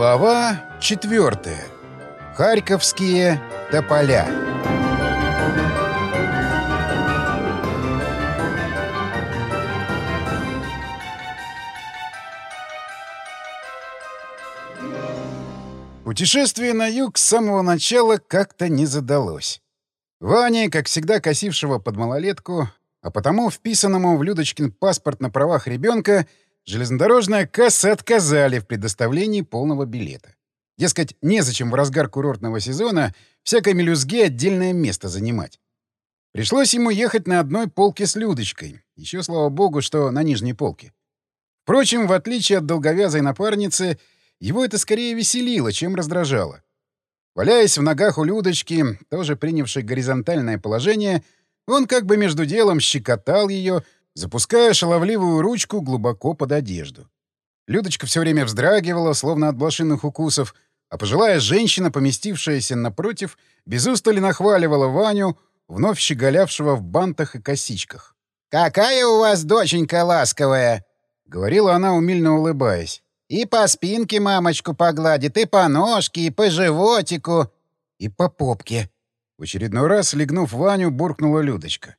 Глава 4. Харьковские тополя. Путешествие на юг с самого начала как-то не задалось. Ване, как всегда косившего под малолетку, а потому вписанному в Людочкин паспорт на правах ребенка, железнодорожная касса отказали в предоставлении полного билета. Дескать, незачем в разгар курортного сезона всякой мелюзге отдельное место занимать. Пришлось ему ехать на одной полке с Людочкой. Еще, слава богу, что на нижней полке. Впрочем, в отличие от долговязой напарницы, его это скорее веселило, чем раздражало. Валяясь в ногах у Людочки, тоже принявшей горизонтальное положение, он как бы между делом щекотал ее, запуская шаловливую ручку глубоко под одежду. Людочка все время вздрагивала, словно от блошиных укусов, а пожилая женщина, поместившаяся напротив, без устали нахваливала Ваню, вновь щеголявшего в бантах и косичках. «Какая у вас доченька ласковая!» — говорила она, умильно улыбаясь. «И по спинке мамочку погладит, и по ножке, и по животику, и по попке». В очередной раз, легнув Ваню, буркнула Людочка.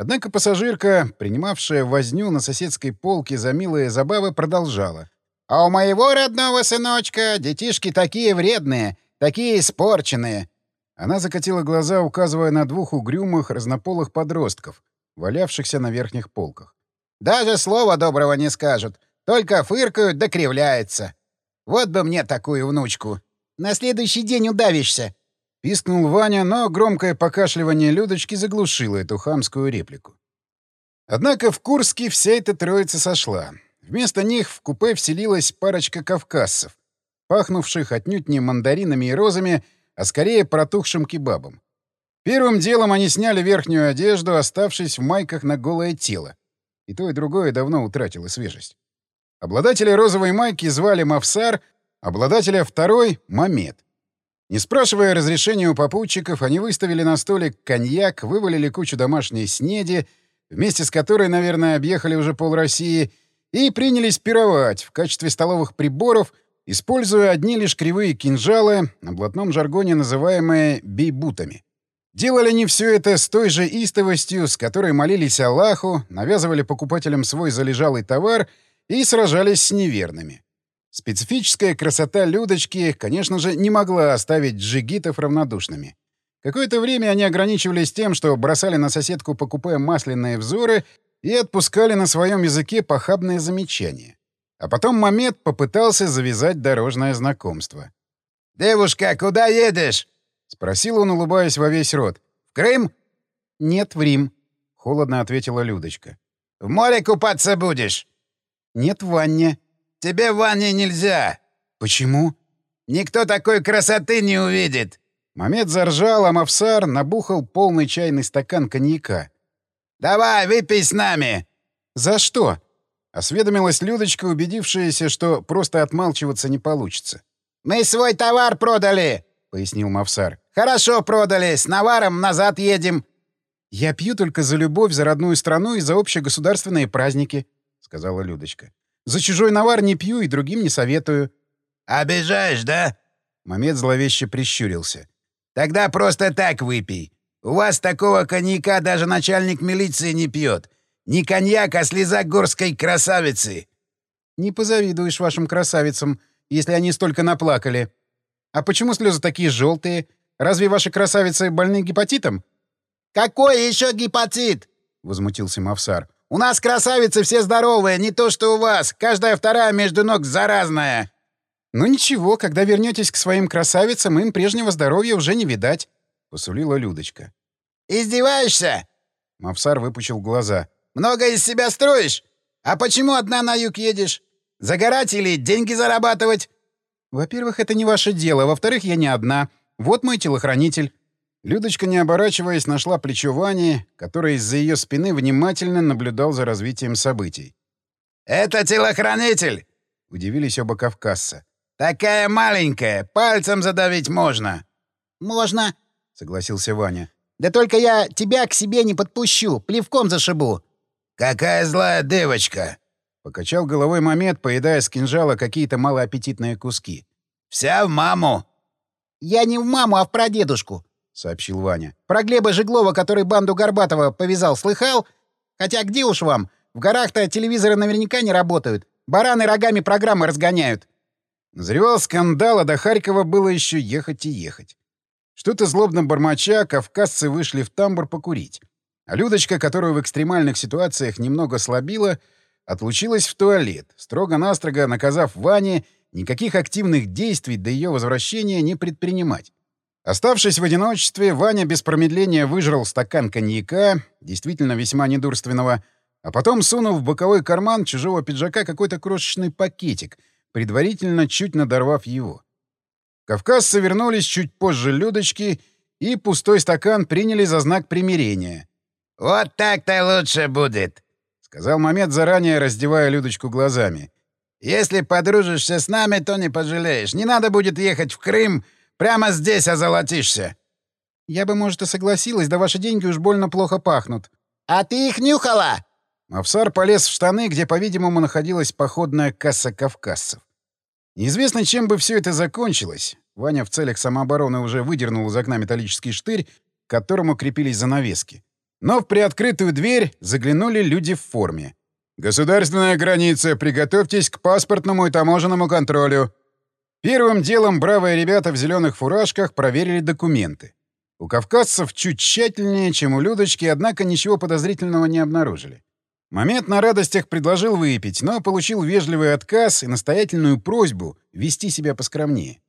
Однако пассажирка, принимавшая возню на соседской полке за милые забавы, продолжала. «А у моего родного сыночка детишки такие вредные, такие испорченные». Она закатила глаза, указывая на двух угрюмых, разнополых подростков, валявшихся на верхних полках. «Даже слова доброго не скажут, только фыркают да кривляются. Вот бы мне такую внучку. На следующий день удавишься». Пискнул Ваня, но громкое покашливание Людочки заглушило эту хамскую реплику. Однако в Курске вся эта троица сошла. Вместо них в купе вселилась парочка кавказцев, пахнувших отнюдь не мандаринами и розами, а скорее протухшим кебабом. Первым делом они сняли верхнюю одежду, оставшись в майках на голое тело. И то, и другое давно утратило свежесть. Обладателя розовой майки звали Мавсар, обладателя второй — Мамед. Не спрашивая разрешения у попутчиков, они выставили на столик коньяк, вывалили кучу домашней снеди, вместе с которой, наверное, объехали уже пол России, и принялись пировать в качестве столовых приборов, используя одни лишь кривые кинжалы, на блатном жаргоне называемые бейбутами. Делали они все это с той же истовостью, с которой молились Аллаху, навязывали покупателям свой залежалый товар и сражались с неверными. Специфическая красота Людочки, конечно же, не могла оставить джигитов равнодушными. Какое-то время они ограничивались тем, что бросали на соседку по купе масляные взоры и отпускали на своем языке похабные замечания. А потом Мамед попытался завязать дорожное знакомство. «Девушка, куда едешь?» — спросил он, улыбаясь во весь рот. «В Крым?» «Нет, в Рим», — холодно ответила Людочка. «В море купаться будешь?» «Нет, в ванне». Тебе в ванне нельзя. Почему? Никто такой красоты не увидит. Мамед заржал, а Мавсар набухал полный чайный стакан коньяка. «Давай, выпей с нами!» «За что?» — осведомилась Людочка, убедившаяся, что просто отмалчиваться не получится. «Мы свой товар продали!» — пояснил Мавсар. «Хорошо продали, с наваром назад едем». «Я пью только за любовь, за родную страну и за общегосударственные праздники», — сказала Людочка. За чужой навар не пью и другим не советую. «Обижаешь, да?» Мамед зловеще прищурился. «Тогда просто так выпей. У вас такого коньяка даже начальник милиции не пьет. Не коньяк, а слеза горской красавицы». «Не позавидуешь вашим красавицам, если они столько наплакали. А почему слезы такие желтые? Разве ваши красавицы больны гепатитом?» «Какой еще гепатит?» — возмутился Мавсар. У нас красавицы все здоровые, не то что у вас. Каждая вторая между ног заразная. Ну ничего, когда вернетесь к своим красавицам, им прежнего здоровья уже не видать, посулила Людочка. Издеваешься? Мавсар выпучил глаза. Много из себя строишь? А почему одна на юг едешь? Загорать или деньги зарабатывать? Во-первых, это не ваше дело. Во-вторых, я не одна. Вот мой телохранитель. Людочка, не оборачиваясь, нашла плечо Вани, который из-за ее спины внимательно наблюдал за развитием событий. «Это телохранитель!» — удивились оба кавказца. «Такая маленькая, пальцем задавить можно». «Можно», — согласился Ваня. «Да только я тебя к себе не подпущу, плевком зашибу». «Какая злая девочка!» — покачал головой Мамед, поедая с кинжала какие-то малоаппетитные куски. «Вся в маму!» «Я не в маму, а в прадедушку», — сообщил Ваня. «Про Глеба Жеглова, который банду Горбатова повязал, слыхал? Хотя где уж вам? В горах-то телевизоры наверняка не работают. Бараны рогами программы разгоняют». Назревал скандал, а до Харькова было еще ехать и ехать. Что-то злобно бормоча, кавказцы вышли в тамбур покурить. А Людочка, которую в экстремальных ситуациях немного слабила, отлучилась в туалет, строго-настрого наказав Ване никаких активных действий до ее возвращения не предпринимать. Оставшись в одиночестве, Ваня без промедления выжрал стакан коньяка, действительно весьма недурственного, а потом сунул в боковой карман чужого пиджака какой-то крошечный пакетик, предварительно чуть надорвав его. Кавказцы вернулись чуть позже Людочки и пустой стакан приняли за знак примирения. «Вот так-то лучше будет», — сказал Мамед, заранее раздевая Людочку глазами. «Если подружишься с нами, то не пожалеешь. Не надо будет ехать в Крым. Прямо здесь озолотишься». «Я бы, может, и согласилась, да ваши деньги уж больно плохо пахнут». «А ты их нюхала?» Мавсар полез в штаны, где, по-видимому, находилась походная касса кавказцев. Неизвестно, чем бы все это закончилось. Ваня в целях самообороны уже выдернул из окна металлический штырь, к которому крепились занавески. Но в приоткрытую дверь заглянули люди в форме. «Государственная граница, приготовьтесь к паспортному и таможенному контролю». Первым делом бравые ребята в зеленых фуражках проверили документы. У кавказцев чуть тщательнее, чем у Людочки, однако ничего подозрительного не обнаружили. Момент на радостях предложил выпить, но получил вежливый отказ и настоятельную просьбу вести себя поскромнее.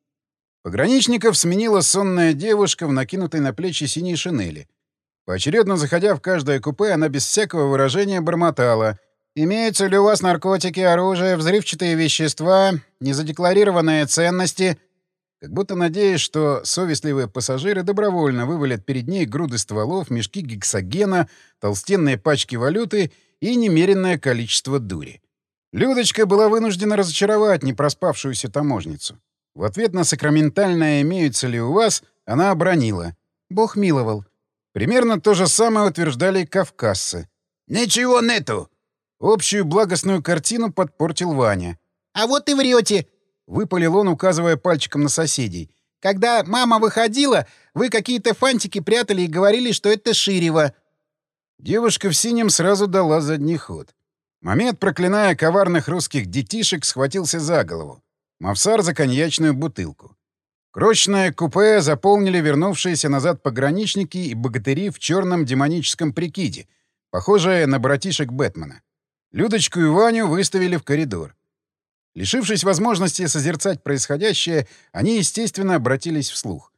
Пограничников сменила сонная девушка в накинутой на плечи синей шинели — Поочередно заходя в каждое купе, она без всякого выражения бормотала. «Имеются ли у вас наркотики, оружие, взрывчатые вещества, незадекларированные ценности?» Как будто надеясь, что совестливые пассажиры добровольно вывалят перед ней груды стволов, мешки гексогена, толстенные пачки валюты и немеренное количество дури. Людочка была вынуждена разочаровать непроспавшуюся таможницу. В ответ на сакраментальное «имеются ли у вас» она обронила. «Бог миловал. Примерно то же самое утверждали кавказцы. «Ничего нету!» Общую благостную картину подпортил Ваня. «А вот и врете!» — выпалил он, указывая пальчиком на соседей. «Когда мама выходила, вы какие-то фантики прятали и говорили, что это Ширева». Девушка в синем сразу дала задний ход. Момент, проклиная коварных русских детишек, схватился за голову. Мавсар за коньячную бутылку. Крочное купе заполнили вернувшиеся назад пограничники и богатыри в черном демоническом прикиде, похожие на братишек Бэтмена. Людочку и Ваню выставили в коридор. Лишившись возможности созерцать происходящее, они, естественно, обратились вслух.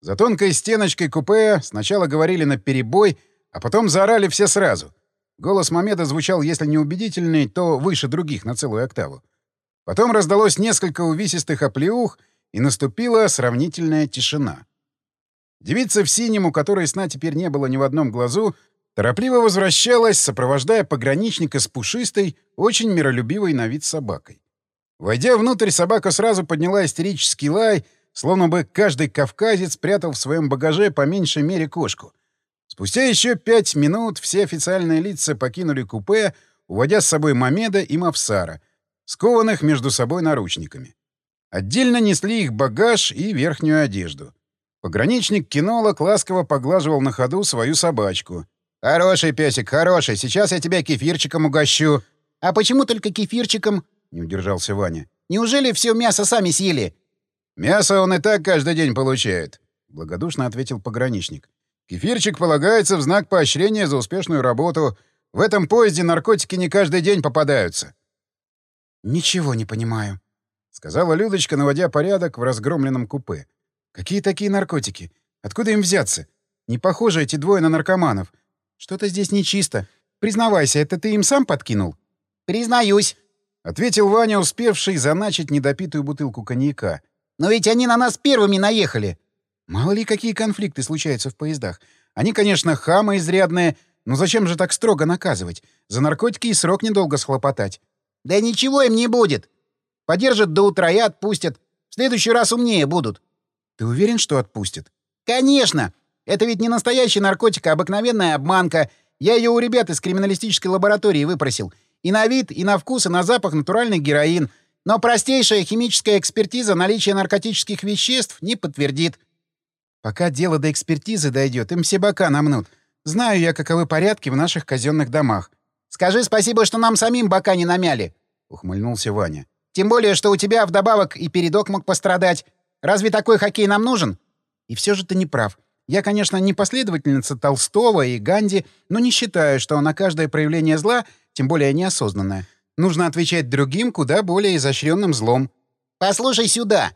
За тонкой стеночкой купе сначала говорили на перебой, а потом заорали все сразу. Голос Мамеда звучал, если не убедительный, то выше других на целую октаву. Потом раздалось несколько увесистых оплеух — и наступила сравнительная тишина. Девица в синем, у которой сна теперь не было ни в одном глазу, торопливо возвращалась, сопровождая пограничника с пушистой, очень миролюбивой на вид собакой. Войдя внутрь, собака сразу подняла истерический лай, словно бы каждый кавказец спрятал в своем багаже по меньшей мере кошку. Спустя еще пять минут все официальные лица покинули купе, уводя с собой Мамеда и Мавсара, скованных между собой наручниками. Отдельно несли их багаж и верхнюю одежду. Пограничник-кинолог ласково поглаживал на ходу свою собачку. «Хороший песик, хороший. Сейчас я тебя кефирчиком угощу». «А почему только кефирчиком?» — не удержался Ваня. «Неужели все мясо сами съели?» «Мясо он и так каждый день получает», — благодушно ответил пограничник. «Кефирчик полагается в знак поощрения за успешную работу. В этом поезде наркотики не каждый день попадаются». «Ничего не понимаю», — сказала Людочка, наводя порядок в разгромленном купе. «Какие такие наркотики? Откуда им взяться? Не похожи эти двое на наркоманов. Что-то здесь нечисто. Признавайся, это ты им сам подкинул?» «Признаюсь», — ответил Ваня, успевший заначить недопитую бутылку коньяка. «Но ведь они на нас первыми наехали». Мало ли, какие конфликты случаются в поездах. Они, конечно, хамы изрядные, но зачем же так строго наказывать? За наркотики и срок недолго схлопотать. «Да ничего им не будет», Подержат до утра и отпустят. В следующий раз умнее будут. Ты уверен, что отпустят? Конечно! Это ведь не настоящий наркотик, а обыкновенная обманка. Я ее у ребят из криминалистической лаборатории выпросил. И на вид, и на вкус, и на запах натуральный героин. Но простейшая химическая экспертиза наличия наркотических веществ не подтвердит. Пока дело до экспертизы дойдет, им все бока намнут. Знаю я, каковы порядки в наших казенных домах. Скажи спасибо, что нам самим бока не намяли, — ухмыльнулся Ваня. Тем более, что у тебя вдобавок и передок мог пострадать. Разве такой хоккей нам нужен? И все же ты не прав. Я, конечно, не последовательница Толстого и Ганди, но не считаю, что на каждое проявление зла, тем более неосознанное, нужно отвечать другим куда более изощренным злом. «Послушай сюда!»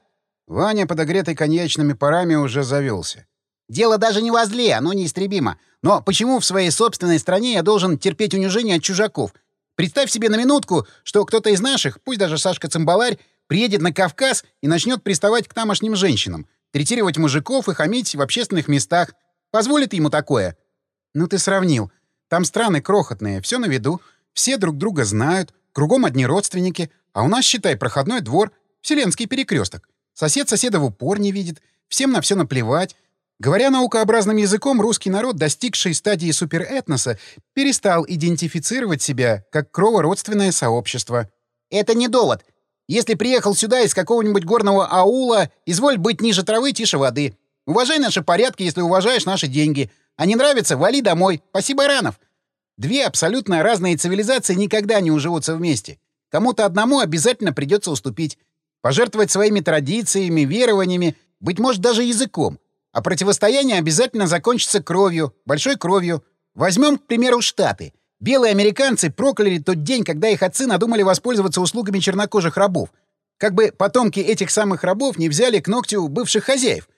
Ваня, подогретый коньячными парами, уже завелся. «Дело даже не во зле, оно неистребимо. Но почему в своей собственной стране я должен терпеть унижение от чужаков? Представь себе на минутку, что кто-то из наших, пусть даже Сашка Цимбаларь, приедет на Кавказ и начнет приставать к тамошним женщинам, третировать мужиков и хамить в общественных местах. Позволит ему такое? Ну ты сравнил. Там страны крохотные, все на виду, все друг друга знают, кругом одни родственники, а у нас, считай, проходной двор, вселенский перекресток. Сосед соседа в упор не видит, всем на все наплевать, Говоря наукообразным языком, русский народ, достигший стадии суперэтноса, перестал идентифицировать себя как кровородственное сообщество. «Это не довод. Если приехал сюда из какого-нибудь горного аула, изволь быть ниже травы, тише воды. Уважай наши порядки, если уважаешь наши деньги. А не нравится — вали домой. Спасибо, Баранов. Две абсолютно разные цивилизации никогда не уживутся вместе. Кому-то одному обязательно придется уступить. Пожертвовать своими традициями, верованиями, быть может, даже языком. А противостояние обязательно закончится кровью, большой кровью. Возьмем, к примеру, Штаты. Белые американцы прокляли тот день, когда их отцы надумали воспользоваться услугами чернокожих рабов. Как бы потомки этих самых рабов не взяли к ногтю бывших хозяев.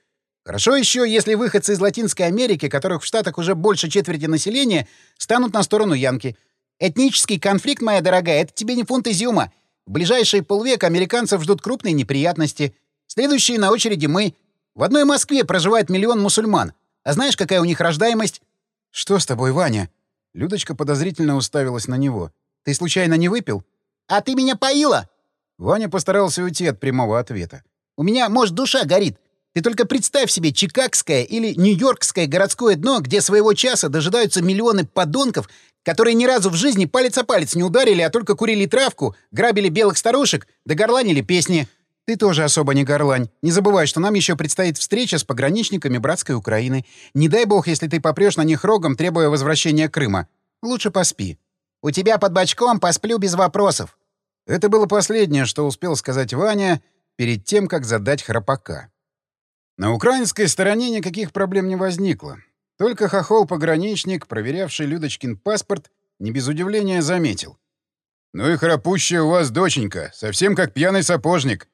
Хорошо еще, если выходцы из Латинской Америки, которых в Штатах уже больше четверти населения, станут на сторону Янки. Этнический конфликт, моя дорогая, это тебе не фунт изюма. В ближайшие полвека американцев ждут крупные неприятности. Следующие на очереди мы — в одной Москве проживает миллион мусульман. А знаешь, какая у них рождаемость? — Что с тобой, Ваня? Людочка подозрительно уставилась на него. — Ты случайно не выпил? — А ты меня поила? Ваня постарался уйти от прямого ответа. — У меня, может, душа горит. Ты только представь себе чикагское или нью-йоркское городское дно, где своего часа дожидаются миллионы подонков, которые ни разу в жизни палец о палец не ударили, а только курили травку, грабили белых старушек да горланили песни. Ты тоже особо не горлань. Не забывай, что нам еще предстоит встреча с пограничниками братской Украины. Не дай бог, если ты попрешь на них рогом, требуя возвращения Крыма. Лучше поспи. У тебя под бочком посплю без вопросов. Это было последнее, что успел сказать Ваня перед тем, как задать храпака. На украинской стороне никаких проблем не возникло. Только хохол-пограничник, проверявший Людочкин паспорт, не без удивления заметил. «Ну и храпущая у вас доченька, совсем как пьяный сапожник.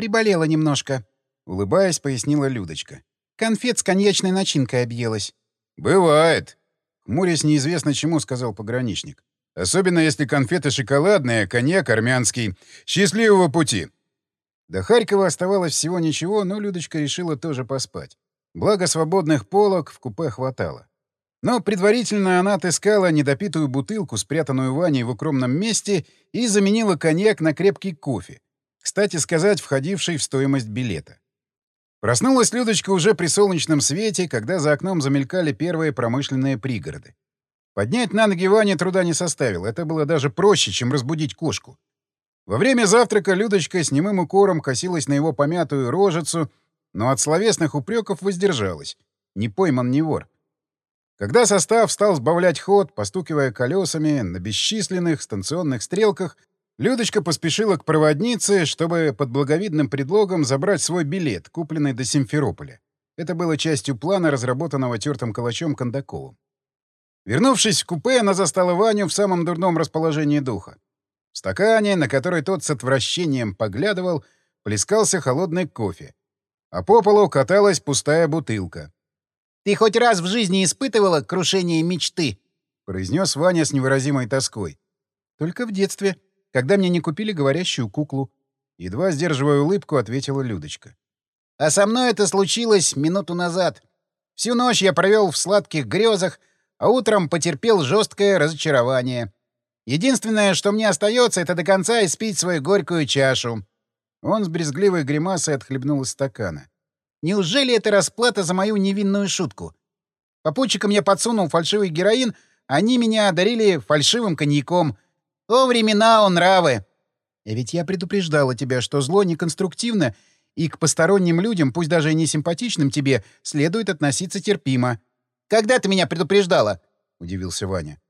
Приболела немножко. Улыбаясь, пояснила Людочка. Конфет с коньячной начинкой объелась. «Бывает», — хмурясь неизвестно чему, сказал пограничник. «Особенно если конфеты шоколадные, коньяк армянский. Счастливого пути!» До Харькова оставалось всего ничего, но Людочка решила тоже поспать. Благо свободных полок в купе хватало. Но предварительно она отыскала недопитую бутылку, спрятанную Ваней в укромном месте, и заменила коньяк на крепкий кофе, кстати сказать, входивший в стоимость билета. Проснулась Людочка уже при солнечном свете, когда за окном замелькали первые промышленные пригороды. Поднять на ноги Ване труда не составило, это было даже проще, чем разбудить кошку. Во время завтрака Людочка с немым укором косилась на его помятую рожицу, но от словесных упреков воздержалась. Не пойман, не вор. Когда состав стал сбавлять ход, постукивая колесами на бесчисленных станционных стрелках, Людочка поспешила к проводнице, чтобы под благовидным предлогом забрать свой билет, купленный до Симферополя. Это было частью плана, разработанного тертым калачом Кондаковым. Вернувшись в купе, она застала Ваню в самом дурном расположении духа. В стакане, на который тот с отвращением поглядывал, плескался холодный кофе. А по полу каталась пустая бутылка. «Ты хоть раз в жизни испытывала крушение мечты?» — произнес Ваня с невыразимой тоской. «Только в детстве», когда мне не купили говорящую куклу. Едва сдерживая улыбку, ответила Людочка. А со мной это случилось минуту назад. Всю ночь я провел в сладких грезах, а утром потерпел жесткое разочарование. Единственное, что мне остается, это до конца испить свою горькую чашу. Он с брезгливой гримасой отхлебнул из стакана. Неужели это расплата за мою невинную шутку? Попутчикам я подсунул фальшивый героин, они меня одарили фальшивым коньяком — о, времена, о, нравы! Ведь я предупреждала тебя, что зло неконструктивно, и к посторонним людям, пусть даже и не симпатичным тебе, следует относиться терпимо. «Когда ты меня предупреждала?» — удивился Ваня.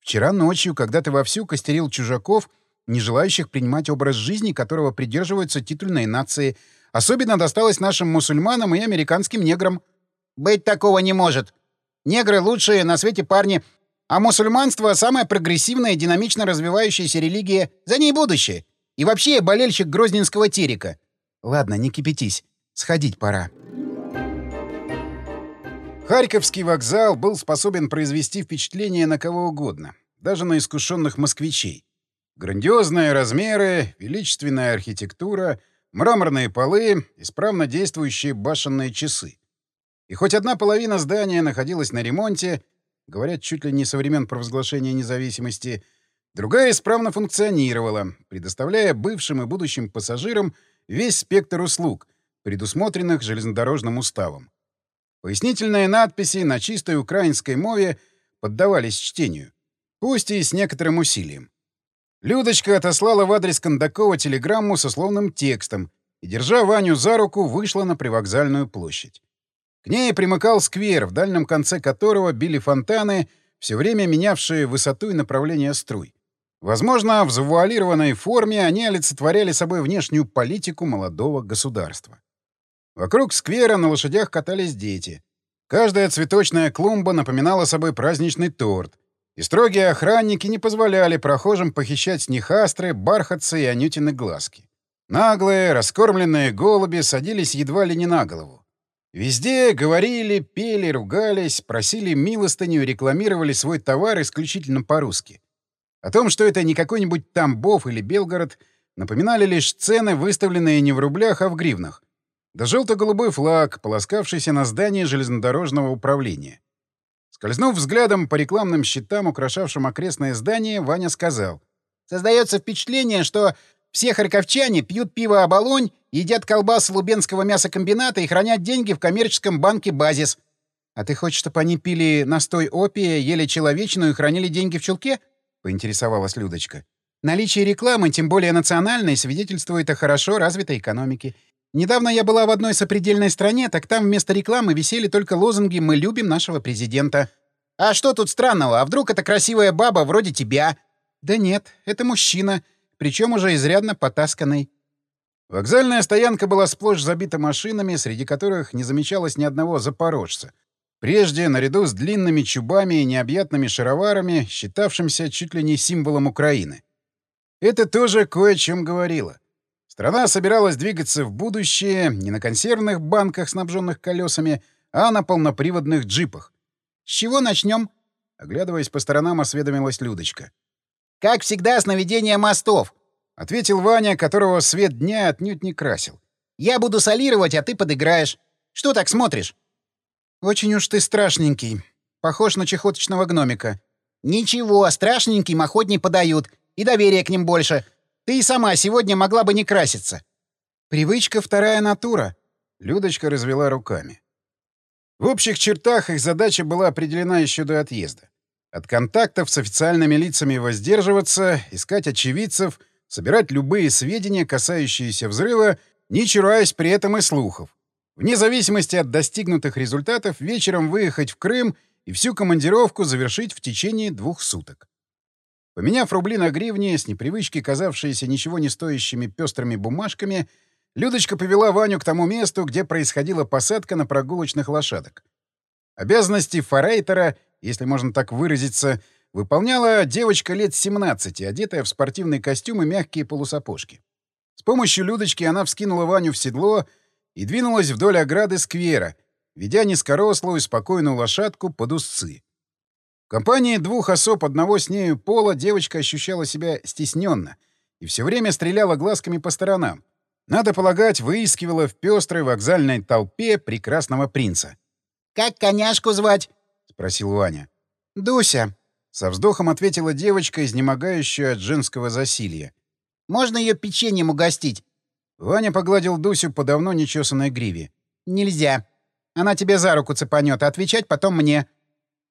«Вчера ночью, когда ты вовсю костерил чужаков, не желающих принимать образ жизни, которого придерживаются титульные нации. Особенно досталось нашим мусульманам и американским неграм». «Быть такого не может. Негры — лучшие на свете парни, а мусульманство — самая прогрессивная динамично развивающаяся религия. За ней будущее. И вообще я болельщик грозненского терека». «Ладно, не кипятись. Сходить пора». Харьковский вокзал был способен произвести впечатление на кого угодно, даже на искушенных москвичей. Грандиозные размеры, величественная архитектура, мраморные полы, исправно действующие башенные часы. И хоть одна половина здания находилась на ремонте, говорят, чуть ли не со времен провозглашения независимости, другая исправно функционировала, предоставляя бывшим и будущим пассажирам весь спектр услуг, предусмотренных железнодорожным уставом. Пояснительные надписи на чистой украинской мове поддавались чтению, пусть и с некоторым усилием. Людочка отослала в адрес Кондакова телеграмму со словным текстом и, держа Ваню за руку, вышла на привокзальную площадь. К ней примыкал сквер, в дальнем конце которого били фонтаны, все время менявшие высоту и направление струй. Возможно, в завуалированной форме они олицетворяли собой внешнюю политику молодого государства. Вокруг сквера на лошадях катались дети. Каждая цветочная клумба напоминала собой праздничный торт, и строгие охранники не позволяли прохожим похищать с них астры, бархатцы и анютины глазки. Наглые, раскормленные голуби садились едва ли не на голову. Везде говорили, пели, ругались, просили милостыню рекламировали свой товар исключительно по-русски. О том, что это не какой-нибудь Тамбов или Белгород, напоминали лишь цены, выставленные не в рублях, а в гривнах, да желто-голубой флаг, полоскавшийся на здании железнодорожного управления. Скользнув взглядом по рекламным щитам, украшавшим окрестное здание, Ваня сказал. «Создается впечатление, что все харьковчане пьют пиво «Оболонь», едят колбасы Лубенского мясокомбината и хранят деньги в коммерческом банке «Базис». «А ты хочешь, чтобы они пили настой опия, ели человечную и хранили деньги в чулке?» — поинтересовалась Людочка. «Наличие рекламы, тем более национальной, свидетельствует о хорошо развитой экономике. Недавно я была в одной сопредельной стране, так там вместо рекламы висели только лозунги «Мы любим нашего президента». «А что тут странного? А вдруг это красивая баба вроде тебя?» «Да нет, это мужчина, причем уже изрядно потасканный». Вокзальная стоянка была сплошь забита машинами, среди которых не замечалось ни одного запорожца. Прежде, наряду с длинными чубами и необъятными шароварами, считавшимся чуть ли не символом Украины. Это тоже кое о чем говорило. Страна собиралась двигаться в будущее не на консервных банках, снабженных колесами, а на полноприводных джипах. «С чего начнем?» — оглядываясь по сторонам, осведомилась Людочка. «Как всегда, с наведения мостов», — ответил Ваня, которого свет дня отнюдь не красил. «Я буду солировать, а ты подыграешь. Что так смотришь?» «Очень уж ты страшненький. Похож на чехоточного гномика». «Ничего, страшненьким охотней подают, и доверия к ним больше. Ты и сама сегодня могла бы не краситься. Привычка — вторая натура. Людочка развела руками. В общих чертах их задача была определена еще до отъезда. От контактов с официальными лицами воздерживаться, искать очевидцев, собирать любые сведения, касающиеся взрыва, не чураясь при этом и слухов. Вне зависимости от достигнутых результатов, вечером выехать в Крым и всю командировку завершить в течение двух суток. Поменяв рубли на гривни, с непривычки казавшиеся ничего не стоящими пестрыми бумажками, Людочка повела Ваню к тому месту, где происходила посадка на прогулочных лошадок. Обязанности форейтера, если можно так выразиться, выполняла девочка лет 17, одетая в спортивный костюм и мягкие полусапожки. С помощью Людочки она вскинула Ваню в седло и двинулась вдоль ограды сквера, ведя низкорослую спокойную лошадку под узцы. В компании двух особ одного с нею пола девочка ощущала себя стесненно и все время стреляла глазками по сторонам. Надо полагать, выискивала в пестрой вокзальной толпе прекрасного принца. «Как коняшку звать?» — спросил Ваня. «Дуся», — со вздохом ответила девочка, изнемогающая от женского засилья. «Можно ее печеньем угостить?» Ваня погладил Дусю по давно нечесанной гриве. «Нельзя. Она тебе за руку цепанет, а отвечать потом мне».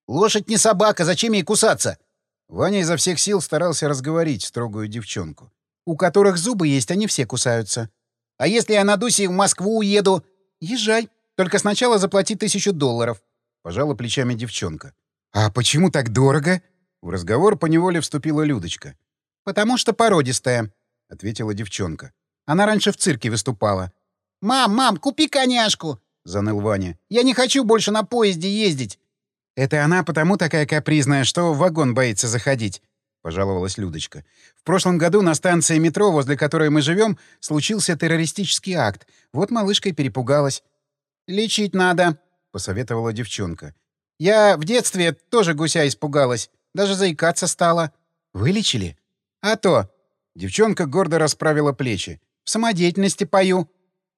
Лошадь не собака, зачем ей кусаться? Ваня изо всех сил старался разговорить строгую девчонку. У которых зубы есть, они все кусаются. А если я на Дусе в Москву уеду? Езжай. Только сначала заплати тысячу долларов. Пожала плечами девчонка. А почему так дорого? В разговор поневоле вступила Людочка. Потому что породистая, ответила девчонка. Она раньше в цирке выступала. «Мам, мам, купи коняшку!» — заныл Ваня. «Я не хочу больше на поезде ездить!» «Это она потому такая капризная, что в вагон боится заходить», — пожаловалась Людочка. «В прошлом году на станции метро, возле которой мы живем, случился террористический акт. Вот малышка и перепугалась». «Лечить надо», — посоветовала девчонка. «Я в детстве тоже гуся испугалась. Даже заикаться стала». «Вылечили?» «А то». Девчонка гордо расправила плечи. «В самодеятельности пою».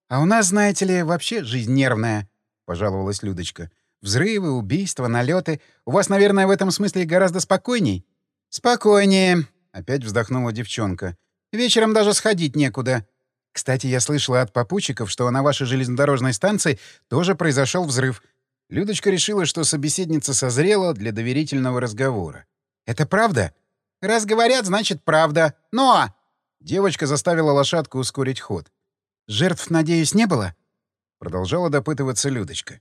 «А у нас, знаете ли, вообще жизнь нервная», — пожаловалась Людочка. «Взрывы, убийства, налеты. У вас, наверное, в этом смысле гораздо спокойней?» «Спокойнее», — опять вздохнула девчонка. «Вечером даже сходить некуда. Кстати, я слышала от попутчиков, что на вашей железнодорожной станции тоже произошел взрыв». Людочка решила, что собеседница созрела для доверительного разговора. «Это правда?» «Раз говорят, значит, правда. Но...» Девочка заставила лошадку ускорить ход. Жертв, надеюсь, не было? Продолжала допытываться Людочка.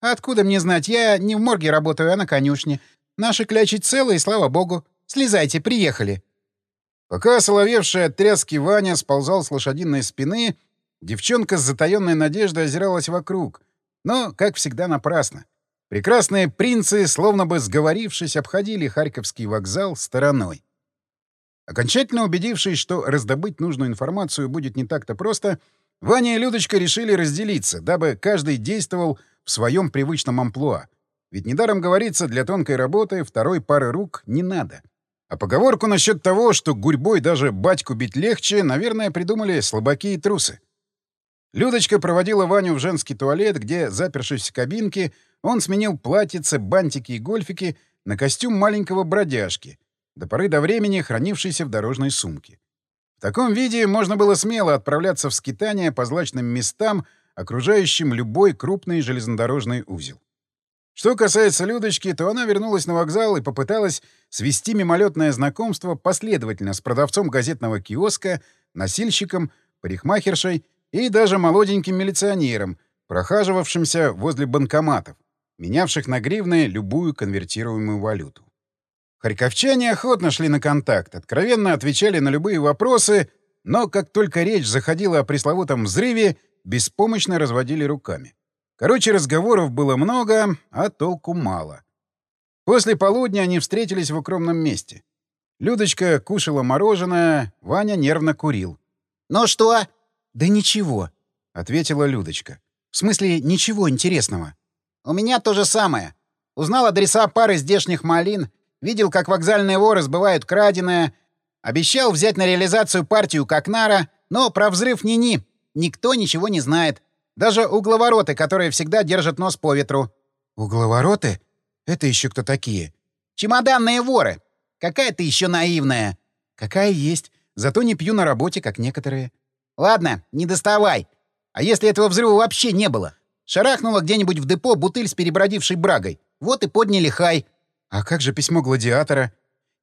Откуда мне знать? Я не в морге работаю, а на конюшне. Наши клячи целые, слава богу. Слезайте, приехали. Пока соловевший от тряски Ваня сползал с лошадиной спины, девчонка с затаённой надеждой озиралась вокруг. Но, как всегда, напрасно. Прекрасные принцы, словно бы сговорившись, обходили Харьковский вокзал стороной. Окончательно убедившись, что раздобыть нужную информацию будет не так-то просто, Ваня и Людочка решили разделиться, дабы каждый действовал в своем привычном амплуа. Ведь недаром говорится, для тонкой работы второй пары рук не надо. А поговорку насчет того, что гурьбой даже батьку бить легче, наверное, придумали слабаки и трусы. Людочка проводила Ваню в женский туалет, где, запершись в кабинке, он сменил платьице, бантики и гольфики на костюм маленького бродяжки, до поры до времени хранившийся в дорожной сумке. В таком виде можно было смело отправляться в скитания по злачным местам, окружающим любой крупный железнодорожный узел. Что касается Людочки, то она вернулась на вокзал и попыталась свести мимолетное знакомство последовательно с продавцом газетного киоска, носильщиком, парикмахершей и даже молоденьким милиционером, прохаживавшимся возле банкоматов, менявших на гривны любую конвертируемую валюту. Харьковчане охотно шли на контакт, откровенно отвечали на любые вопросы, но как только речь заходила о пресловутом взрыве, беспомощно разводили руками. Короче, разговоров было много, а толку мало. После полудня они встретились в укромном месте. Людочка кушала мороженое, Ваня нервно курил. «Ну что?» «Да ничего», — ответила Людочка. «В смысле, ничего интересного». «У меня то же самое. Узнал адреса пары здешних малин — Видел, как вокзальные воры сбывают краденое. Обещал взять на реализацию партию Кокнара, но про взрыв ни-ни. Никто ничего не знает. Даже угловороты, которые всегда держат нос по ветру. Угловороты? Это еще кто такие? Чемоданные воры. Какая ты еще наивная. Какая есть. Зато не пью на работе, как некоторые. Ладно, не доставай. А если этого взрыва вообще не было? Шарахнуло где-нибудь в депо бутыль с перебродившей брагой. Вот и подняли хай. А как же письмо гладиатора?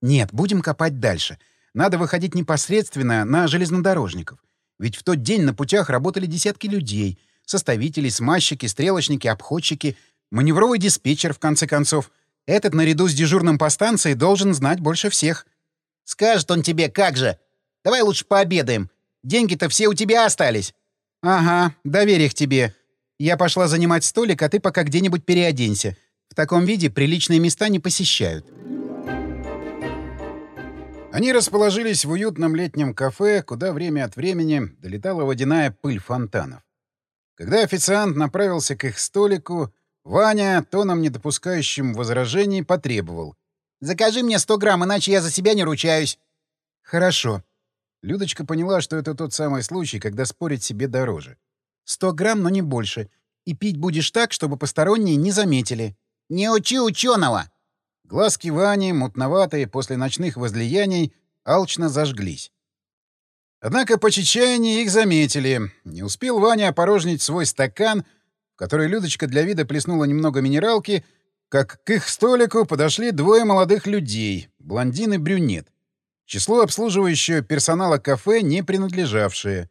Нет, будем копать дальше. Надо выходить непосредственно на железнодорожников. Ведь в тот день на путях работали десятки людей. Составители, смазчики, стрелочники, обходчики, маневровый диспетчер, в конце концов. Этот наряду с дежурным по станции должен знать больше всех. Скажет он тебе, как же. Давай лучше пообедаем. Деньги-то все у тебя остались. Ага, доверь их тебе. Я пошла занимать столик, а ты пока где-нибудь переоденься. В таком виде приличные места не посещают. Они расположились в уютном летнем кафе, куда время от времени долетала водяная пыль фонтанов. Когда официант направился к их столику, Ваня, тоном не допускающим возражений, потребовал. «Закажи мне 100 грамм, иначе я за себя не ручаюсь». «Хорошо». Людочка поняла, что это тот самый случай, когда спорить себе дороже. «100 грамм, но не больше. И пить будешь так, чтобы посторонние не заметили». Не учи ученого!» Глазки Вани, мутноватые после ночных возлияний, алчно зажглись. Однако по чечаянии их заметили. Не успел Ваня опорожнить свой стакан, в который Людочка для вида плеснула немного минералки, как к их столику подошли двое молодых людей — блондин и брюнет. Число обслуживающего персонала кафе не принадлежавшие.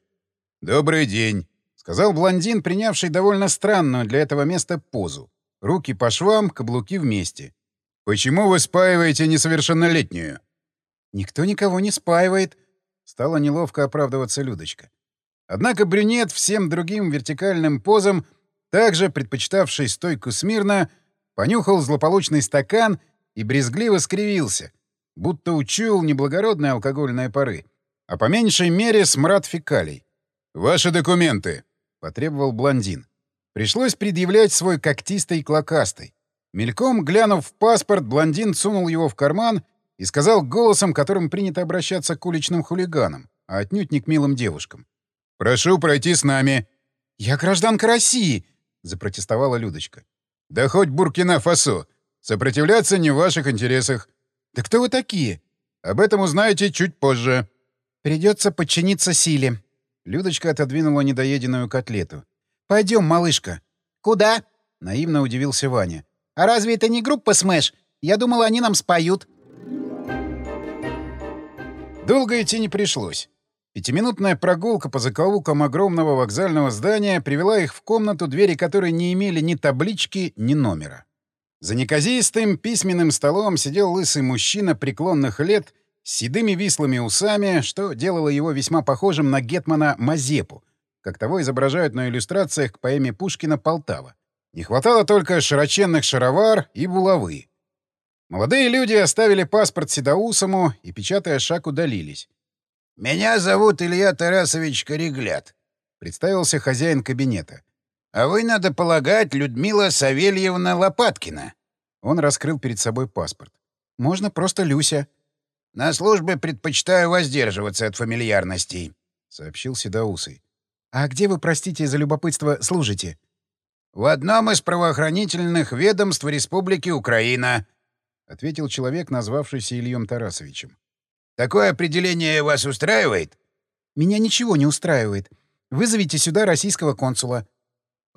«Добрый день», — сказал блондин, принявший довольно странную для этого места позу. Руки по швам, каблуки вместе. «Почему вы спаиваете несовершеннолетнюю?» «Никто никого не спаивает», — стала неловко оправдываться Людочка. Однако брюнет всем другим вертикальным позам, также предпочитавший стойку смирно, понюхал злополучный стакан и брезгливо скривился, будто учуял неблагородные алкогольные пары, а по меньшей мере смрад фекалий. «Ваши документы!» — потребовал блондин. Пришлось предъявлять свой когтистый клокастый. Мельком глянув в паспорт, блондин сунул его в карман и сказал голосом, которым принято обращаться к уличным хулиганам, а отнюдь не к милым девушкам. «Прошу пройти с нами». «Я гражданка России!» — запротестовала Людочка. «Да хоть Буркина-Фасо. Сопротивляться не в ваших интересах». «Да кто вы такие?» «Об этом узнаете чуть позже». «Придется подчиниться силе». Людочка отодвинула недоеденную котлету. «Пойдем, малышка». «Куда?» — наивно удивился Ваня. «А разве это не группа Смэш? Я думала, они нам споют». Долго идти не пришлось. Пятиминутная прогулка по закоулкам огромного вокзального здания привела их в комнату, двери которой не имели ни таблички, ни номера. За неказистым письменным столом сидел лысый мужчина преклонных лет с седыми вислыми усами, что делало его весьма похожим на гетмана Мазепу, как того изображают на иллюстрациях к поэме Пушкина «Полтава». Не хватало только широченных шаровар и булавы. Молодые люди оставили паспорт Седоусому и, печатая шаг, удалились. «Меня зовут Илья Тарасович Корегляд», — представился хозяин кабинета. «А вы, надо полагать, Людмила Савельевна Лопаткина». Он раскрыл перед собой паспорт. «Можно просто Люся». «На службе предпочитаю воздерживаться от фамильярностей», — сообщил Седоусый. «А где вы, простите за любопытство, служите?» «В одном из правоохранительных ведомств Республики Украина», — ответил человек, назвавшийся Ильем Тарасовичем. Такое определение вас устраивает? Меня ничего не устраивает. Вызовите сюда российского консула.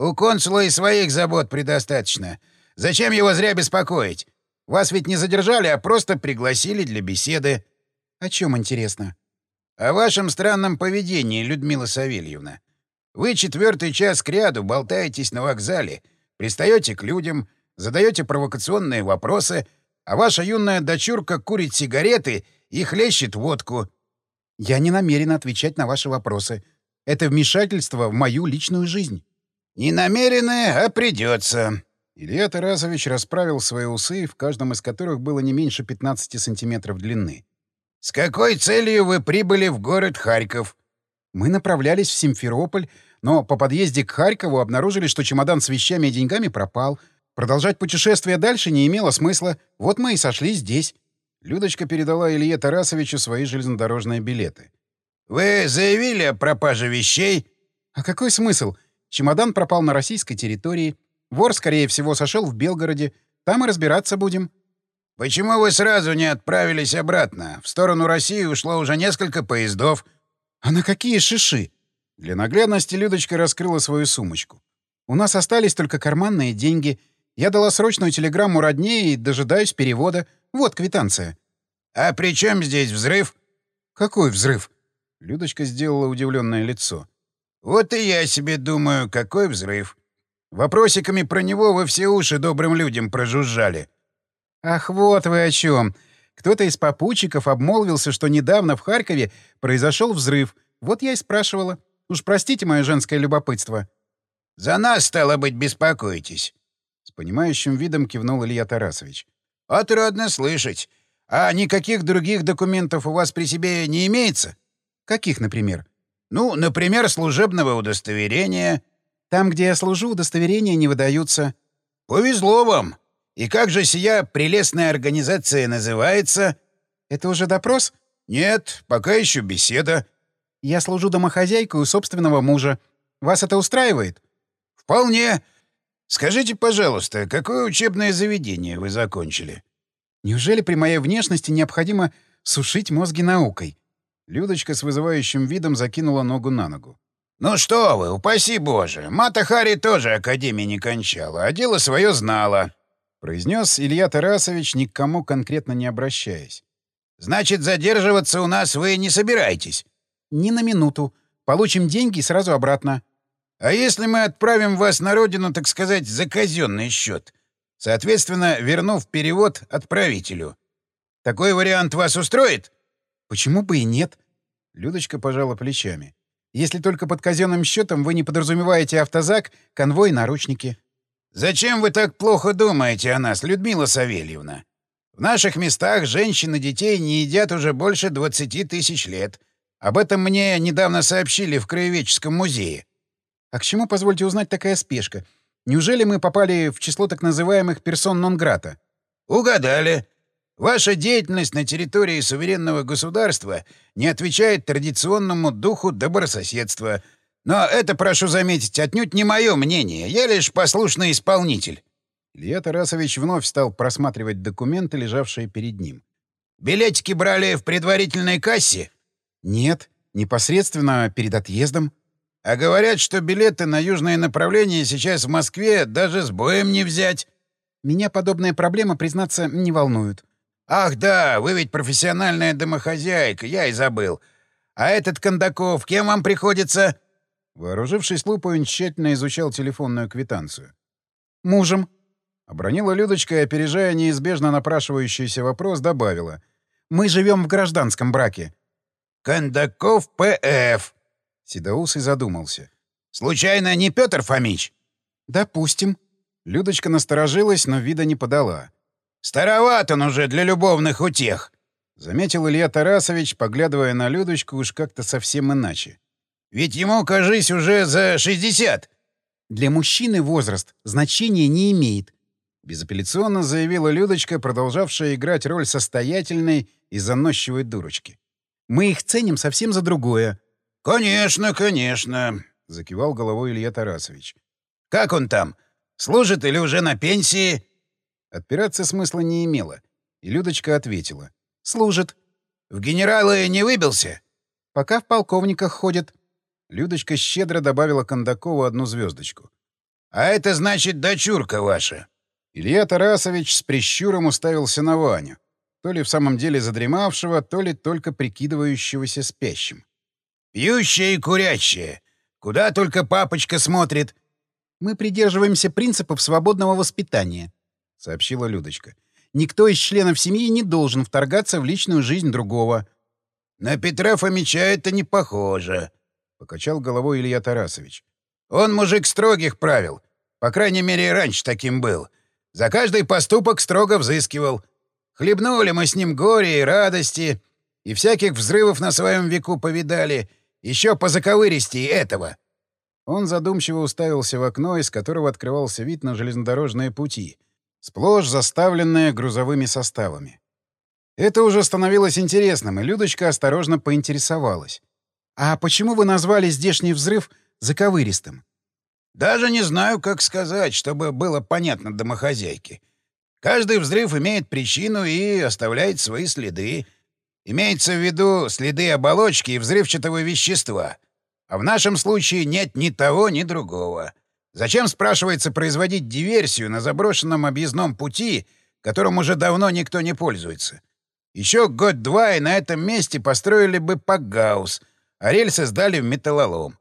У консула и своих забот предостаточно. Зачем его зря беспокоить? Вас ведь не задержали, а просто пригласили для беседы. О чем интересно? О вашем странном поведении, Людмила Савельевна. Вы четвертый час кряду болтаетесь на вокзале, пристаете к людям, задаете провокационные вопросы, а ваша юная дочурка курит сигареты и хлещет водку. Я не намерен отвечать на ваши вопросы. Это вмешательство в мою личную жизнь. Не намерены, а придется. Илья Тарасович расправил свои усы, в каждом из которых было не меньше 15 сантиметров длины. «С какой целью вы прибыли в город Харьков?» «Мы направлялись в Симферополь, но по подъезде к Харькову обнаружили, что чемодан с вещами и деньгами пропал. Продолжать путешествие дальше не имело смысла. Вот мы и сошли здесь». Людочка передала Илье Тарасовичу свои железнодорожные билеты. «Вы заявили о пропаже вещей?» «А какой смысл? Чемодан пропал на российской территории. Вор, скорее всего, сошел в Белгороде. Там и разбираться будем». «Почему вы сразу не отправились обратно? В сторону России ушло уже несколько поездов». «А на какие шиши?» Для наглядности Людочка раскрыла свою сумочку. «У нас остались только карманные деньги. Я дала срочную телеграмму родне и дожидаюсь перевода». Вот квитанция. А при чем здесь взрыв? Какой взрыв? Людочка сделала удивленное лицо. Вот и я себе думаю, какой взрыв. Вопросиками про него вы все уши добрым людям прожужжали. Ах, вот вы о чем. Кто-то из попутчиков обмолвился, что недавно в Харькове произошел взрыв. Вот я и спрашивала. Уж простите мое женское любопытство. За нас, стало быть, беспокоитесь. С понимающим видом кивнул Илья Тарасович. «Отрадно слышать. А никаких других документов у вас при себе не имеется?» «Каких, например?» «Ну, например, служебного удостоверения». «Там, где я служу, удостоверения не выдаются». «Повезло вам. И как же сия прелестная организация называется?» «Это уже допрос?» «Нет, пока еще беседа». «Я служу домохозяйкой у собственного мужа. Вас это устраивает?» «Вполне. Скажите, пожалуйста, какое учебное заведение вы закончили? Неужели при моей внешности необходимо сушить мозги наукой? Людочка с вызывающим видом закинула ногу на ногу. «Ну что вы, упаси Боже! Мата Хари тоже академии не кончала, а дело свое знала», — произнес Илья Тарасович, ни к кому конкретно не обращаясь. Значит, задерживаться у нас вы не собираетесь? Ни на минуту. Получим деньги и сразу обратно. А если мы отправим вас на родину, так сказать, за казенный счет? Соответственно, вернув перевод отправителю. Такой вариант вас устроит? Почему бы и нет? Людочка пожала плечами. Если только под казенным счетом вы не подразумеваете автозак, конвой и наручники. Зачем вы так плохо думаете о нас, Людмила Савельевна? В наших местах женщин и детей не едят уже больше 20 тысяч лет. Об этом мне недавно сообщили в Краеведческом музее. А к чему, позвольте узнать, такая спешка? Неужели мы попали в число так называемых персон нон-грата? Угадали. Ваша деятельность на территории суверенного государства не отвечает традиционному духу добрососедства. Но это, прошу заметить, отнюдь не мое мнение. Я лишь послушный исполнитель. Илья Тарасович вновь стал просматривать документы, лежавшие перед ним. «Билетики брали в предварительной кассе?» «Нет, непосредственно перед отъездом». «А говорят, что билеты на южное направление сейчас в Москве даже с боем не взять». «Меня подобная проблема, признаться, не волнует». «Ах да, вы ведь профессиональная домохозяйка, я и забыл. А этот Кондаков кем вам приходится?» Вооружившись лупой, он тщательно изучал телефонную квитанцию. «Мужем», Обронила Людочка и, опережая неизбежно напрашивающийся вопрос, добавила. «Мы живем в гражданском браке». «Кондаков П.Ф.» Седоусый задумался. «Случайно не Петр Фомич?» «Допустим». Людочка насторожилась, но вида не подала. «Староват он уже для любовных утех», — заметил Илья Тарасович, поглядывая на Людочку уж как-то совсем иначе. «Ведь ему, кажись, уже за 60. «Для мужчины возраст значения не имеет», Безапелляционно заявила Людочка, продолжавшая играть роль состоятельной и заносчивой дурочки. «Мы их ценим совсем за другое». «Конечно, конечно», — закивал головой Илья Тарасович. «Как он там? Служит или уже на пенсии?» Отпираться смысла не имело, и Людочка ответила. «Служит». «В генералы не выбился?» «Пока в полковниках ходит». Людочка щедро добавила Кондакову одну звездочку. «А это значит дочурка ваша». Илья Тарасович с прищуром уставился на Ваню, то ли в самом деле задремавшего, то ли только прикидывающегося спящим. «Пьющая и курящая. Куда только папочка смотрит». «Мы придерживаемся принципов свободного воспитания», — сообщила Людочка. «Никто из членов семьи не должен вторгаться в личную жизнь другого». «На Петра Фомича это не похоже», — покачал головой Илья Тарасович. «Он мужик строгих правил. По крайней мере, раньше таким был. За каждый поступок строго взыскивал. Хлебнули мы с ним горе и радости, и всяких взрывов на своем веку повидали, еще по заковыристи этого. Он задумчиво уставился в окно, из которого открывался вид на железнодорожные пути, сплошь заставленные грузовыми составами. Это уже становилось интересным, и Людочка осторожно поинтересовалась. «А почему вы назвали здешний взрыв заковыристым?» Даже не знаю, как сказать, чтобы было понятно домохозяйке. Каждый взрыв имеет причину и оставляет свои следы. Имеется в виду следы оболочки и взрывчатого вещества. А в нашем случае нет ни того, ни другого. Зачем, спрашивается, производить диверсию на заброшенном объездном пути, которым уже давно никто не пользуется? Еще год-два, и на этом месте построили бы Пагаус, а рельсы сдали в металлолом.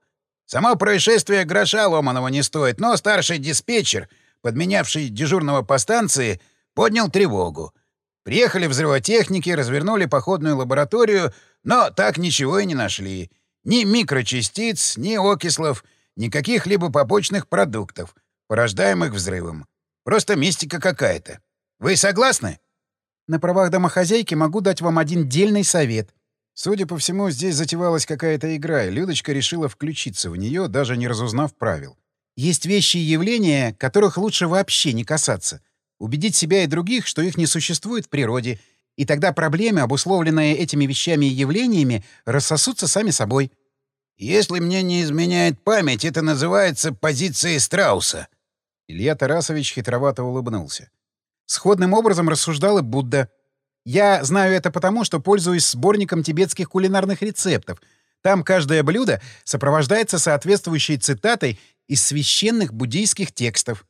Само происшествие гроша ломаного не стоит, но старший диспетчер, подменявший дежурного по станции, поднял тревогу. Приехали взрывотехники, развернули походную лабораторию, но так ничего и не нашли. Ни микрочастиц, ни окислов, ни каких-либо побочных продуктов, порождаемых взрывом. Просто мистика какая-то. Вы согласны? На правах домохозяйки могу дать вам один дельный совет. Судя по всему, здесь затевалась какая-то игра, и Людочка решила включиться в нее, даже не разузнав правил. Есть вещи и явления, которых лучше вообще не касаться. Убедить себя и других, что их не существует в природе, и тогда проблемы, обусловленные этими вещами и явлениями, рассосутся сами собой. «Если мне не изменяет память, это называется позицией страуса». Илья Тарасович хитровато улыбнулся. Сходным образом рассуждал и Будда. Я знаю это потому, что пользуюсь сборником тибетских кулинарных рецептов. Там каждое блюдо сопровождается соответствующей цитатой из священных буддийских текстов.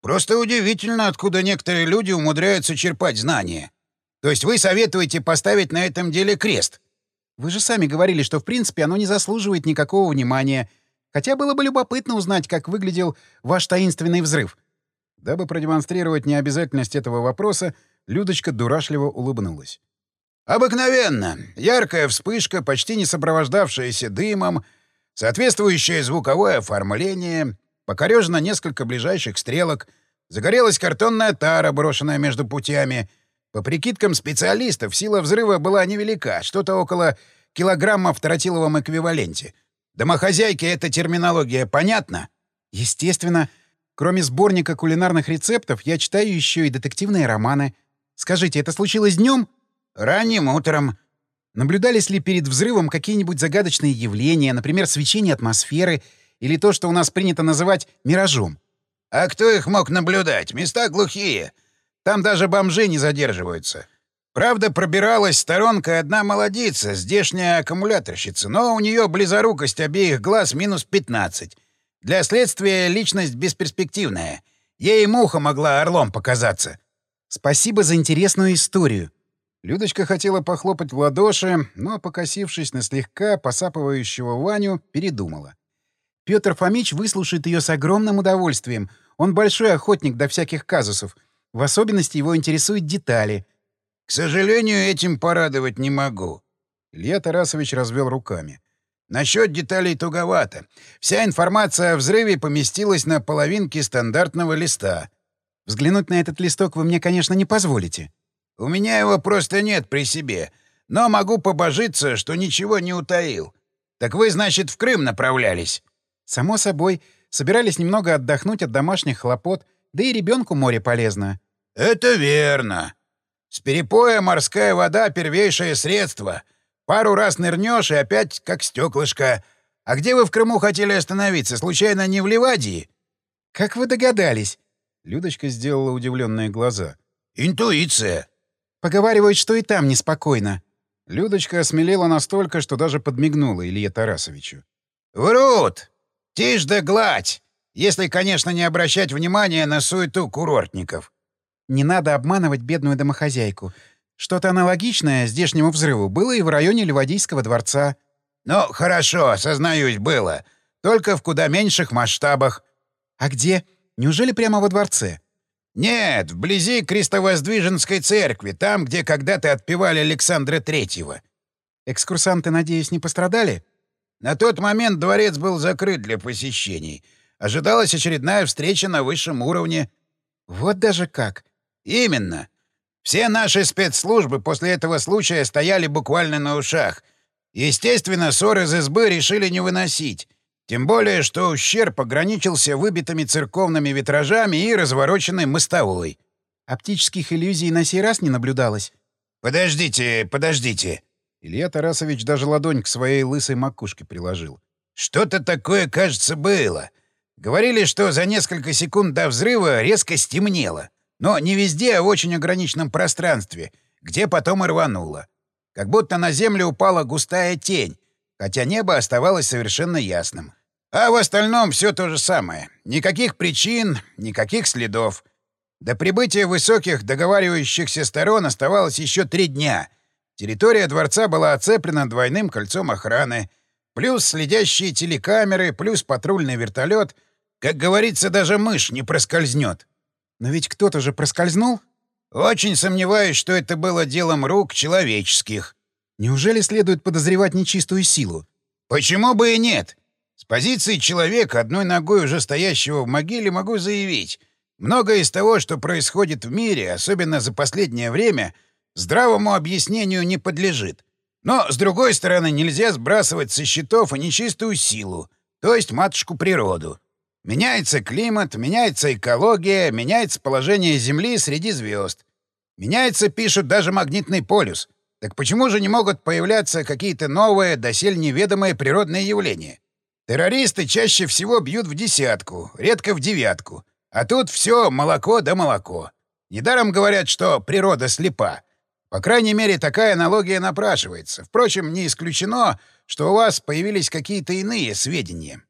Просто удивительно, откуда некоторые люди умудряются черпать знания. То есть вы советуете поставить на этом деле крест? Вы же сами говорили, что в принципе оно не заслуживает никакого внимания. Хотя было бы любопытно узнать, как выглядел ваш таинственный взрыв. Дабы продемонстрировать необязательность этого вопроса, Людочка дурашливо улыбнулась. «Обыкновенно. Яркая вспышка, почти не сопровождавшаяся дымом, соответствующее звуковое оформление, покорежено несколько ближайших стрелок, загорелась картонная тара, брошенная между путями — по прикидкам специалистов, сила взрыва была невелика, что-то около килограмма в тротиловом эквиваленте. Домохозяйке эта терминология понятна? Естественно. Кроме сборника кулинарных рецептов, я читаю еще и детективные романы. Скажите, это случилось днем? Ранним утром. Наблюдались ли перед взрывом какие-нибудь загадочные явления, например, свечение атмосферы или то, что у нас принято называть миражом? А кто их мог наблюдать? Места глухие. Там даже бомжи не задерживаются. Правда, пробиралась сторонкой одна молодица, здешняя аккумуляторщица, но у нее близорукость обеих глаз минус 15. Для следствия личность бесперспективная. Ей муха могла орлом показаться. Спасибо за интересную историю. Людочка хотела похлопать в ладоши, но, покосившись на слегка посапывающего Ваню, передумала. Петр Фомич выслушает ее с огромным удовольствием. Он большой охотник до всяких казусов — в особенности его интересуют детали. — К сожалению, этим порадовать не могу. Илья Тарасович развел руками. Насчет деталей туговато. Вся информация о взрыве поместилась на половинке стандартного листа. Взглянуть на этот листок вы мне, конечно, не позволите. У меня его просто нет при себе. Но могу побожиться, что ничего не утаил. Так вы, значит, в Крым направлялись? Само собой. Собирались немного отдохнуть от домашних хлопот, да и ребенку море полезно. — Это верно. С перепоя морская вода — первейшее средство. Пару раз нырнешь и опять как стеклышко. А где вы в Крыму хотели остановиться? Случайно не в Ливадии? — Как вы догадались? Людочка сделала удивленные глаза. — Интуиция. Поговаривают, что и там неспокойно. Людочка осмелела настолько, что даже подмигнула Илье Тарасовичу. — Врут! Тишь да гладь! Если, конечно, не обращать внимания на суету курортников. Не надо обманывать бедную домохозяйку. Что-то аналогичное здешнему взрыву было и в районе Ливадийского дворца. Ну, хорошо, сознаюсь, было. Только в куда меньших масштабах. А где? Неужели прямо во дворце? Нет, вблизи Крестовоздвиженской церкви, там, где когда-то отпевали Александра Третьего. Экскурсанты, надеюсь, не пострадали? На тот момент дворец был закрыт для посещений — Ожидалась очередная встреча на высшем уровне. Вот даже как. Именно. Все наши спецслужбы после этого случая стояли буквально на ушах. Естественно, ссор из избы решили не выносить. Тем более, что ущерб ограничился выбитыми церковными витражами и развороченной мостовой. Оптических иллюзий на сей раз не наблюдалось. «Подождите, подождите». Илья Тарасович даже ладонь к своей лысой макушке приложил. «Что-то такое, кажется, было. Говорили, что за несколько секунд до взрыва резко стемнело. Но не везде, а в очень ограниченном пространстве, где потом и рвануло. Как будто на землю упала густая тень, хотя небо оставалось совершенно ясным. А в остальном все то же самое. Никаких причин, никаких следов. До прибытия высоких договаривающихся сторон оставалось еще три дня. Территория дворца была оцеплена двойным кольцом охраны. Плюс следящие телекамеры, плюс патрульный вертолет — как говорится, даже мышь не проскользнет. Но ведь кто-то же проскользнул? Очень сомневаюсь, что это было делом рук человеческих. Неужели следует подозревать нечистую силу? Почему бы и нет? С позиции человека, одной ногой уже стоящего в могиле, могу заявить. Многое из того, что происходит в мире, особенно за последнее время, здравому объяснению не подлежит. Но, с другой стороны, нельзя сбрасывать со счетов и нечистую силу, то есть матушку природу. Меняется климат, меняется экология, меняется положение Земли среди звезд. Меняется, пишут, даже магнитный полюс. Так почему же не могут появляться какие-то новые, досель неведомые природные явления? Террористы чаще всего бьют в десятку, редко в девятку. А тут все молоко да молоко. Недаром говорят, что природа слепа. По крайней мере, такая аналогия напрашивается. Впрочем, не исключено, что у вас появились какие-то иные сведения.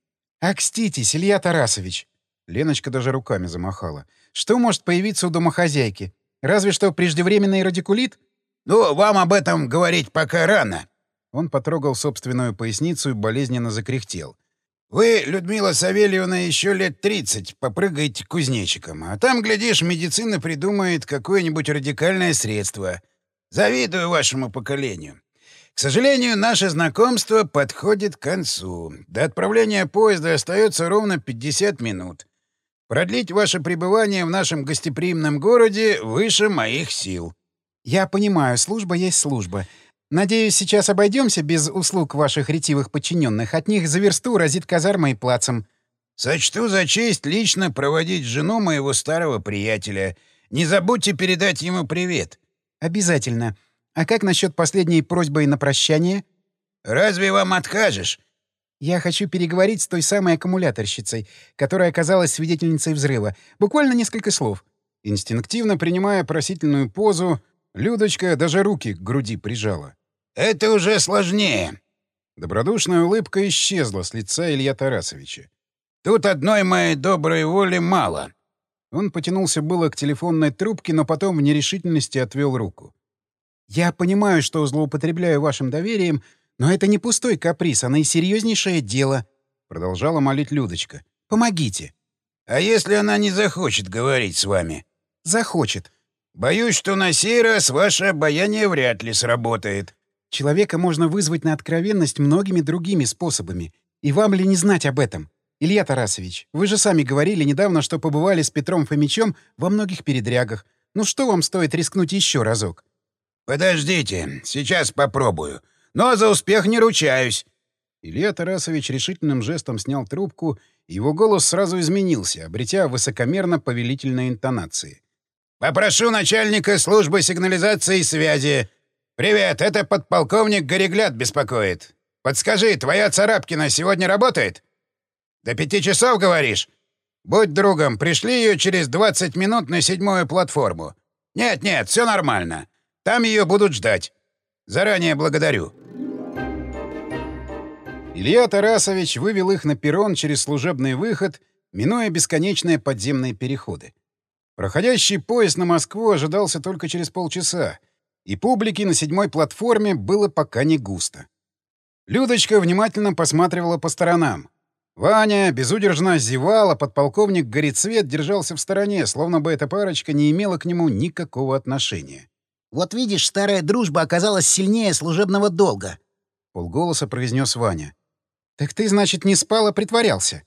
«Акститесь, Илья Тарасович!» Леночка даже руками замахала. «Что может появиться у домохозяйки? Разве что преждевременный радикулит?» Ну, вам об этом говорить пока рано. Он потрогал собственную поясницу и болезненно закряхтел. Вы, Людмила Савельевна, еще лет 30 попрыгаете кузнечиком, а там, глядишь, медицина придумает какое-нибудь радикальное средство. Завидую вашему поколению. К сожалению, наше знакомство подходит к концу. До отправления поезда остается ровно 50 минут. Продлить ваше пребывание в нашем гостеприимном городе выше моих сил. Я понимаю, служба есть служба. Надеюсь, сейчас обойдемся без услуг ваших ретивых подчиненных. От них за версту разит казармой и плацем. Сочту за честь лично проводить жену моего старого приятеля. Не забудьте передать ему привет. Обязательно. А как насчет последней просьбы на прощание? Разве вам откажешь? Я хочу переговорить с той самой аккумуляторщицей, которая оказалась свидетельницей взрыва. Буквально несколько слов. Инстинктивно принимая просительную позу, Людочка даже руки к груди прижала. Это уже сложнее. Добродушная улыбка исчезла с лица Илья Тарасовича. Тут одной моей доброй воли мало. Он потянулся было к телефонной трубке, но потом в нерешительности отвел руку. «Я понимаю, что злоупотребляю вашим доверием, но это не пустой каприз, а наисерьезнейшее дело», — продолжала молить Людочка. «Помогите». «А если она не захочет говорить с вами?» «Захочет». «Боюсь, что на сей раз ваше обаяние вряд ли сработает». Человека можно вызвать на откровенность многими другими способами. И вам ли не знать об этом? Илья Тарасович, вы же сами говорили недавно, что побывали с Петром Фомичем во многих передрягах. Ну что вам стоит рискнуть еще разок? Подождите, сейчас попробую. Но за успех не ручаюсь. Илья Тарасович решительным жестом снял трубку, и его голос сразу изменился, обретя высокомерно-повелительные интонации. «Попрошу начальника службы сигнализации и связи «Привет, это подполковник Горегляд беспокоит. Подскажи, твоя Царапкина сегодня работает?» «До пяти часов, говоришь?» «Будь другом, пришли ее через 20 минут на седьмую платформу. Нет-нет, все нормально. Там ее будут ждать. Заранее благодарю». Илья Тарасович вывел их на перрон через служебный выход, минуя бесконечные подземные переходы. Проходящий поезд на Москву ожидался только через полчаса — и публики на седьмой платформе было пока не густо. Людочка внимательно посматривала по сторонам. Ваня безудержно зевал, а подполковник Горецвет держался в стороне, словно бы эта парочка не имела к нему никакого отношения. «Вот видишь, старая дружба оказалась сильнее служебного долга», — полголоса произнес Ваня. «Так ты, значит, не спал, а притворялся?»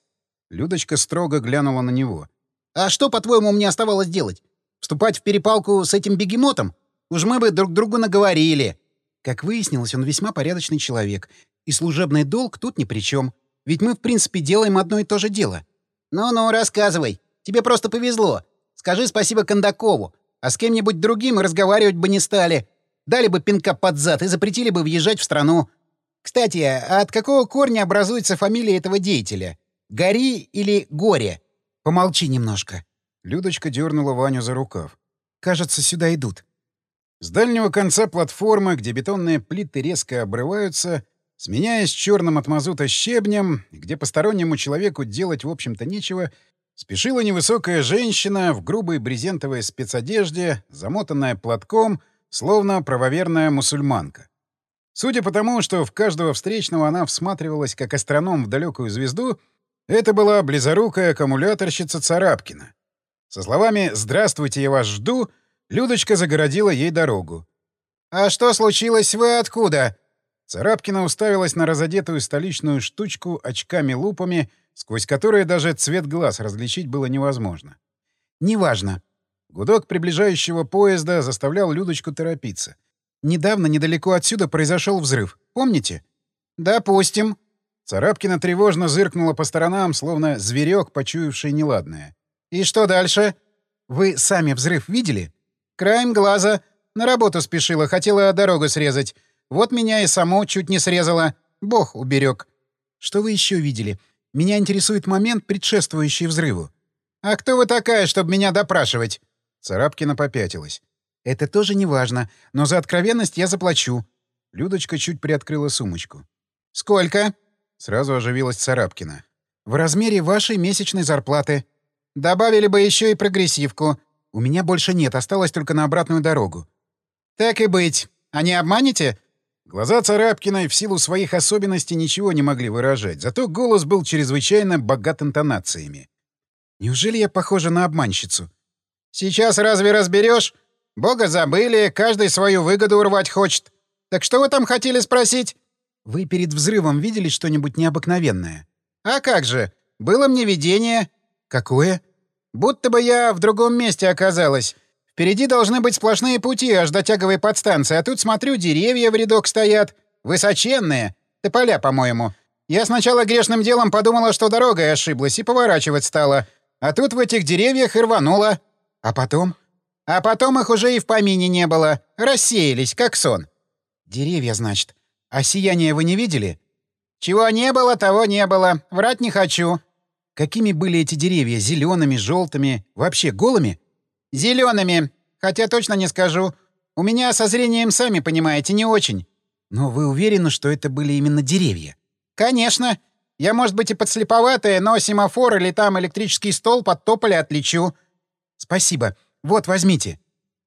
Людочка строго глянула на него. «А что, по-твоему, мне оставалось делать? Вступать в перепалку с этим бегемотом? Уж мы бы друг другу наговорили. Как выяснилось, он весьма порядочный человек. И служебный долг тут ни при чем. Ведь мы, в принципе, делаем одно и то же дело. Ну-ну, рассказывай. Тебе просто повезло. Скажи спасибо Кондакову. А с кем-нибудь другим разговаривать бы не стали. Дали бы пинка под зад и запретили бы въезжать в страну. Кстати, а от какого корня образуется фамилия этого деятеля? Гори или Горе? Помолчи немножко. Людочка дернула Ваню за рукав. Кажется, сюда идут. С дальнего конца платформы, где бетонные плиты резко обрываются, сменяясь черным от мазута щебнем, где постороннему человеку делать, в общем-то, нечего, спешила невысокая женщина в грубой брезентовой спецодежде, замотанная платком, словно правоверная мусульманка. Судя по тому, что в каждого встречного она всматривалась как астроном в далекую звезду, это была близорукая аккумуляторщица Царапкина. Со словами «Здравствуйте, я вас жду» Людочка загородила ей дорогу. «А что случилось? Вы откуда?» Царапкина уставилась на разодетую столичную штучку очками-лупами, сквозь которые даже цвет глаз различить было невозможно. «Неважно». Гудок приближающего поезда заставлял Людочку торопиться. «Недавно недалеко отсюда произошел взрыв. Помните?» «Допустим». Царапкина тревожно зыркнула по сторонам, словно зверек, почуявший неладное. «И что дальше?» «Вы сами взрыв видели?» Краем глаза. На работу спешила, хотела дорогу срезать. Вот меня и само чуть не срезала. Бог уберег. Что вы еще видели? Меня интересует момент, предшествующий взрыву. А кто вы такая, чтобы меня допрашивать? Царапкина попятилась. Это тоже не важно, но за откровенность я заплачу. Людочка чуть приоткрыла сумочку. Сколько? Сразу оживилась Царапкина. В размере вашей месячной зарплаты. Добавили бы еще и прогрессивку. У меня больше нет, осталось только на обратную дорогу. Так и быть. А не обманете? Глаза Царапкиной в силу своих особенностей ничего не могли выражать, зато голос был чрезвычайно богат интонациями. Неужели я похожа на обманщицу? Сейчас разве разберешь? Бога забыли, каждый свою выгоду урвать хочет. Так что вы там хотели спросить? Вы перед взрывом видели что-нибудь необыкновенное? А как же? Было мне видение. Какое? Будто бы я в другом месте оказалась. Впереди должны быть сплошные пути аж до тяговой подстанции, а тут, смотрю, деревья в рядок стоят. Высоченные. Тополя, по-моему. Я сначала грешным делом подумала, что дорогой ошиблась, и поворачивать стала. А тут в этих деревьях и рванула. А потом? А потом их уже и в помине не было. Рассеялись, как сон. Деревья, значит. А сияние вы не видели? Чего не было, того не было. Врать не хочу. Какими были эти деревья? Зелеными, желтыми, вообще голыми? Зелеными. Хотя точно не скажу. У меня со зрением, сами понимаете, не очень. Но вы уверены, что это были именно деревья? Конечно. Я, может быть, и подслеповатая, но семафор или там электрический стол под тополи отличу. Спасибо. Вот, возьмите.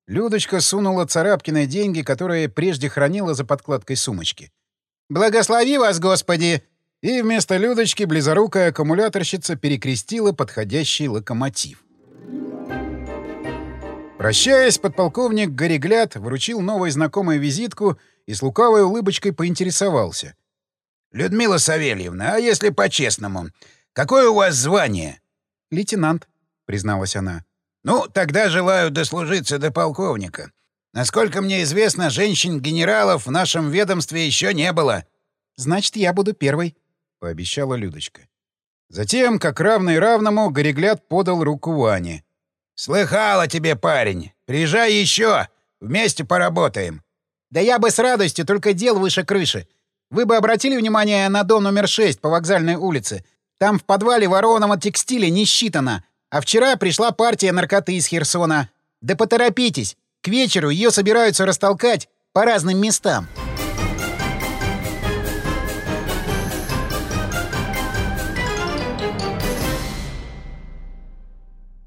Людочка сунула Царапкиной деньги, которые прежде хранила за подкладкой сумочки. «Благослови вас, Господи!» И вместо Людочки близорукая аккумуляторщица перекрестила подходящий локомотив. Прощаясь, подполковник Горегляд вручил новой знакомой визитку и с лукавой улыбочкой поинтересовался. — Людмила Савельевна, а если по-честному, какое у вас звание? — Лейтенант, — призналась она. — Ну, тогда желаю дослужиться до полковника. Насколько мне известно, женщин-генералов в нашем ведомстве еще не было. — Значит, я буду первой, — пообещала Людочка. Затем, как равный равному, Горегляд подал руку Ване. «Слыхал о тебе, парень. Приезжай еще. Вместе поработаем». «Да я бы с радостью, только дел выше крыши. Вы бы обратили внимание на дом номер 6 по вокзальной улице. Там в подвале ворованного текстиля не считано. А вчера пришла партия наркоты из Херсона. Да поторопитесь. К вечеру ее собираются растолкать по разным местам».